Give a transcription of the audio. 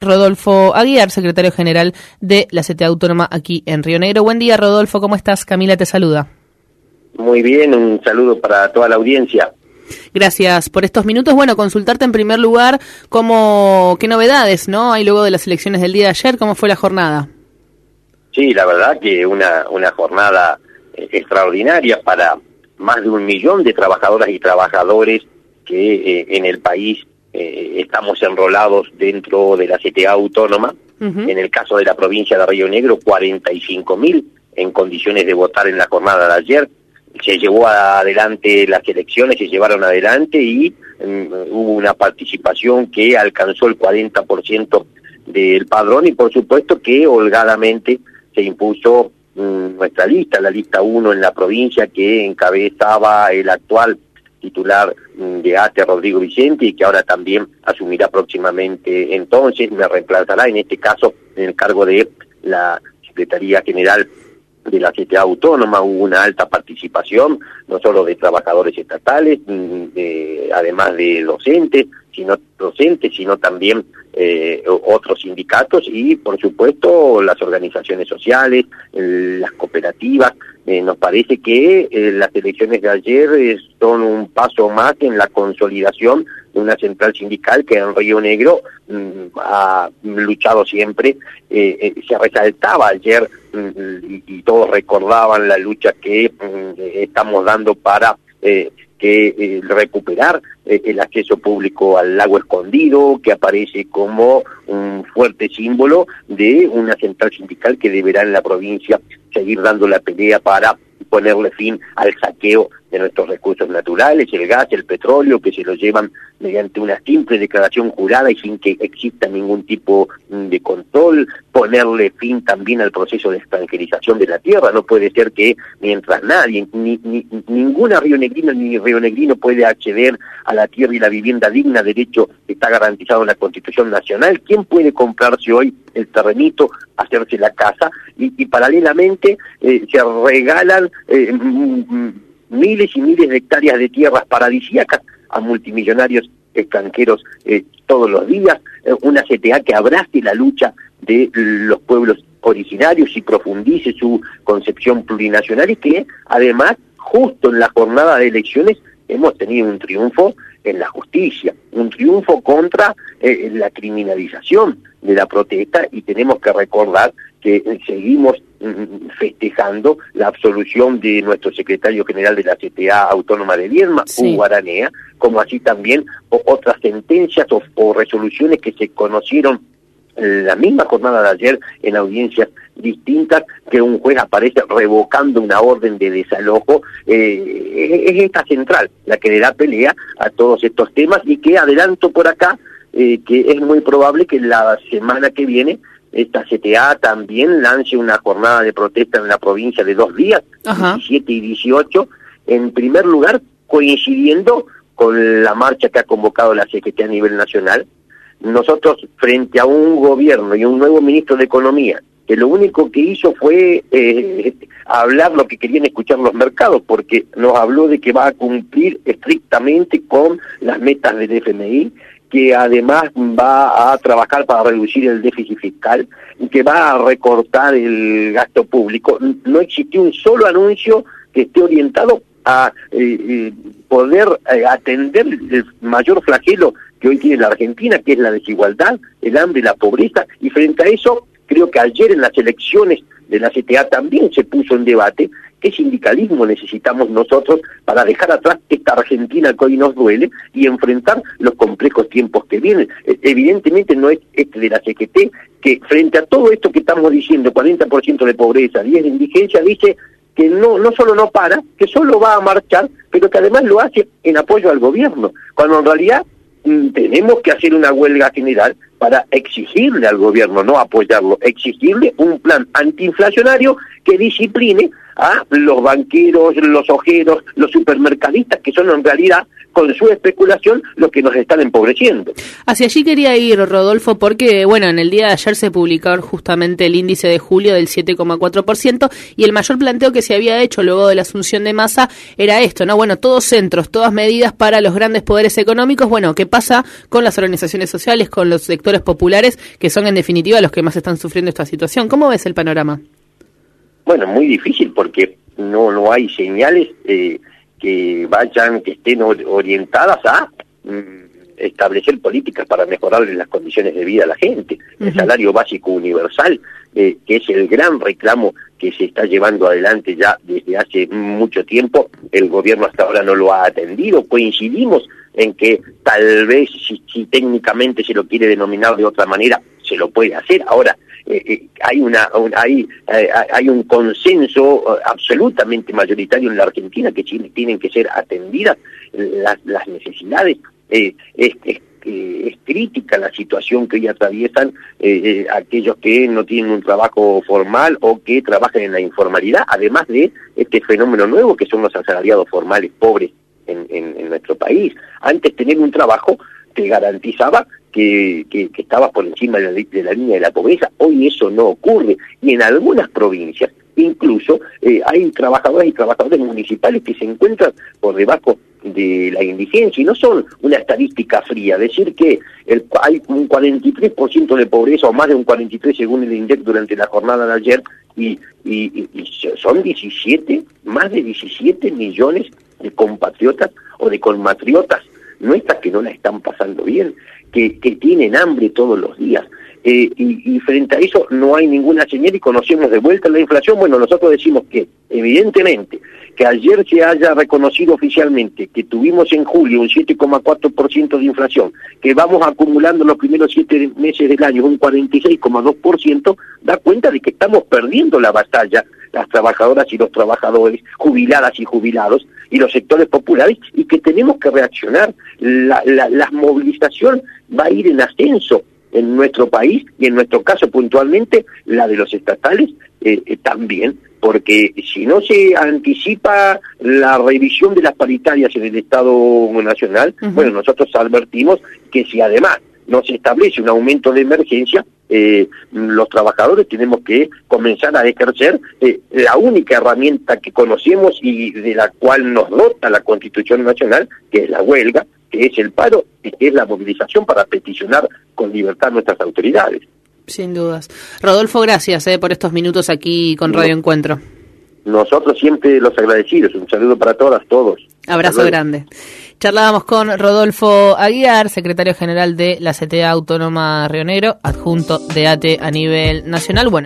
Rodolfo Aguiar, secretario general de la CTA Autónoma aquí en Río Negro. Buen día, Rodolfo, ¿cómo estás? Camila te saluda. Muy bien, un saludo para toda la audiencia. Gracias por estos minutos. Bueno, consultarte en primer lugar cómo, qué novedades, ¿no? Hay luego de las elecciones del día de ayer, ¿cómo fue la jornada? Sí, la verdad que una, una jornada eh, extraordinaria para más de un millón de trabajadoras y trabajadores que eh, en el país eh, estamos enrolados dentro de la CTA autónoma. En el caso de la provincia de Río Negro, 45 mil en condiciones de votar en la jornada de ayer. Se llevó adelante las elecciones, se llevaron adelante y mm, hubo una participación que alcanzó el 40% del padrón y por supuesto que holgadamente se impuso mm, nuestra lista, la lista 1 en la provincia que encabezaba el actual titular de ATE, Rodrigo Vicente, y que ahora también asumirá próximamente entonces, me reemplazará en este caso en el cargo de la Secretaría General de la CTA Autónoma, hubo una alta participación, no solo de trabajadores estatales, mm, además de docentes, sino docentes, sino también eh, otros sindicatos y, por supuesto, las organizaciones sociales, las cooperativas. Eh, nos parece que eh, las elecciones de ayer son un paso más en la consolidación de una central sindical que en Río Negro mm, ha luchado siempre. se resaltaba ayer mm, y, todos recordaban la lucha que mm, estamos dando para que eh, recuperar eh, el acceso público al lago escondido, que aparece como un fuerte símbolo de una central sindical que deberá en la provincia seguir dando la pelea para ponerle fin al saqueo de nuestros recursos naturales, el gas, el petróleo, que se lo llevan mediante una simple declaración jurada y sin que exista ningún tipo mm, de control, ponerle fin también al proceso de extranjerización de la tierra. No puede ser que mientras nadie, ni, ni ninguna río negrino ni río negrino puede acceder a la tierra y la vivienda digna, derecho que está garantizado en la Constitución Nacional, ¿quién puede comprarse hoy el terrenito, hacerse la casa? Y, paralelamente eh, se regalan... Eh, miles y miles de hectáreas de tierras paradisíacas a multimillonarios extranjeros eh, todos los días, eh, una CTA que abrace la lucha de los pueblos originarios y profundice su concepción plurinacional y que además justo en la jornada de elecciones hemos tenido un triunfo en la justicia, un triunfo contra eh, la criminalización de la protesta y tenemos que recordar que seguimos mm, festejando la absolución de nuestro secretario general de la CTA Autónoma de Viedma, sí. Guaranea, como así también otras sentencias o, resoluciones que se conocieron la misma jornada de ayer en audiencias distintas que un juez aparece revocando una orden de desalojo, eh, es esta central la que le da pelea a todos estos temas y que adelanto por acá eh, que es muy probable que la semana que viene esta CTA también lance una jornada de protesta en la provincia de dos días, 17 y 18, en primer lugar coincidiendo con la marcha que ha convocado la CGT a nivel nacional. Nosotros, frente a un gobierno y un nuevo ministro de Economía, que lo único que hizo fue eh, hablar lo que querían escuchar los mercados, porque nos habló de que va a cumplir estrictamente con las metas del FMI, que además va a trabajar para reducir el déficit fiscal, que va a recortar el gasto público. No existió un solo anuncio que esté orientado a eh, eh, poder eh, atender el mayor flagelo que hoy tiene la Argentina, que es la desigualdad, el hambre y la pobreza, y frente a eso, creo que ayer en las elecciones de la CTA también se puso en debate qué sindicalismo necesitamos nosotros para dejar atrás esta Argentina que hoy nos duele y enfrentar los complejos tiempos que vienen. E, evidentemente no es este de la CGT que frente a todo esto que estamos diciendo, 40% de pobreza, 10 de indigencia, dice que no, no solo no para, que solo va a marchar, pero que además lo hace en apoyo al gobierno, cuando en realidad mm, tenemos que hacer una huelga general para exigirle al gobierno, no apoyarlo, exigirle un plan antiinflacionario que discipline a los banqueros, los ojeros, los supermercadistas, que son en realidad con su especulación los que nos están empobreciendo. Hacia allí quería ir, Rodolfo, porque, bueno, en el día de ayer se publicó justamente el índice de julio del 7,4% y el mayor planteo que se había hecho luego de la asunción de masa era esto, ¿no? Bueno, todos centros, todas medidas para los grandes poderes económicos. Bueno, ¿qué pasa con las organizaciones sociales, con los sectores sectores populares, que son en definitiva los que más están sufriendo esta situación. ¿Cómo ves el panorama? Bueno, muy difícil porque no, no hay señales eh, que vayan, que estén orientadas a mm, establecer políticas para mejorarle las condiciones de vida a la gente. El salario básico universal, eh, que es el gran reclamo que se está llevando adelante ya desde hace mucho tiempo, el gobierno hasta ahora no lo ha atendido. Coincidimos en que tal vez, si, técnicamente se lo quiere denominar de otra manera, se lo puede hacer. Ahora, eh, eh, hay una hay, hay un consenso absolutamente mayoritario en la Argentina que tienen que ser atendidas las, las necesidades eh, es, es, crítica la situación que hoy atraviesan eh, eh, aquellos que no tienen un trabajo formal o que trabajan en la informalidad, además de este fenómeno nuevo que son los asalariados formales pobres en, en, nuestro país. Antes tener un trabajo te garantizaba que, que, estaba por encima de la, de la, línea de la pobreza. Hoy eso no ocurre y en algunas provincias incluso hay trabajadores y trabajadores municipales que se encuentran por debajo de la indigencia y no son una estadística fría, decir que el, hay un 43% de pobreza o más de un 43% según el INDEC durante la jornada de ayer y, y, son 17, más de 17 millones de compatriotas o de compatriotas nuestras que no la están pasando bien, que, que tienen hambre todos los días. Eh, y, y, frente a eso no hay ninguna señal y conocemos de vuelta la inflación. Bueno, nosotros decimos que, evidentemente, que ayer se haya reconocido oficialmente que tuvimos en julio un 7,4% de inflación, que vamos acumulando los primeros siete meses del año un 46,2%, da cuenta de que estamos perdiendo la batalla las trabajadoras y los trabajadores, jubiladas y jubilados, y los sectores populares, y que tenemos que reaccionar. La, la, movilización va a ir en ascenso en nuestro país y en nuestro caso puntualmente la de los estatales eh, eh, también porque si no se anticipa la revisión de las paritarias en el Estado Nacional, bueno, nosotros advertimos que si además no se establece un aumento de emergencia, eh, los trabajadores tenemos que comenzar a ejercer eh, la única herramienta que conocemos y de la cual nos dota la Constitución Nacional, que es la huelga, que es el paro y que es la movilización para peticionar con libertad nuestras autoridades. Sin dudas. Rodolfo, gracias eh, por estos minutos aquí con Radio Encuentro. Nosotros siempre los agradecidos. Un saludo para todas, todos. Abrazo grande. Charlábamos con Rodolfo Aguiar, secretario general de la CTA Autónoma Río Negro, adjunto de ATE a nivel nacional. Bueno.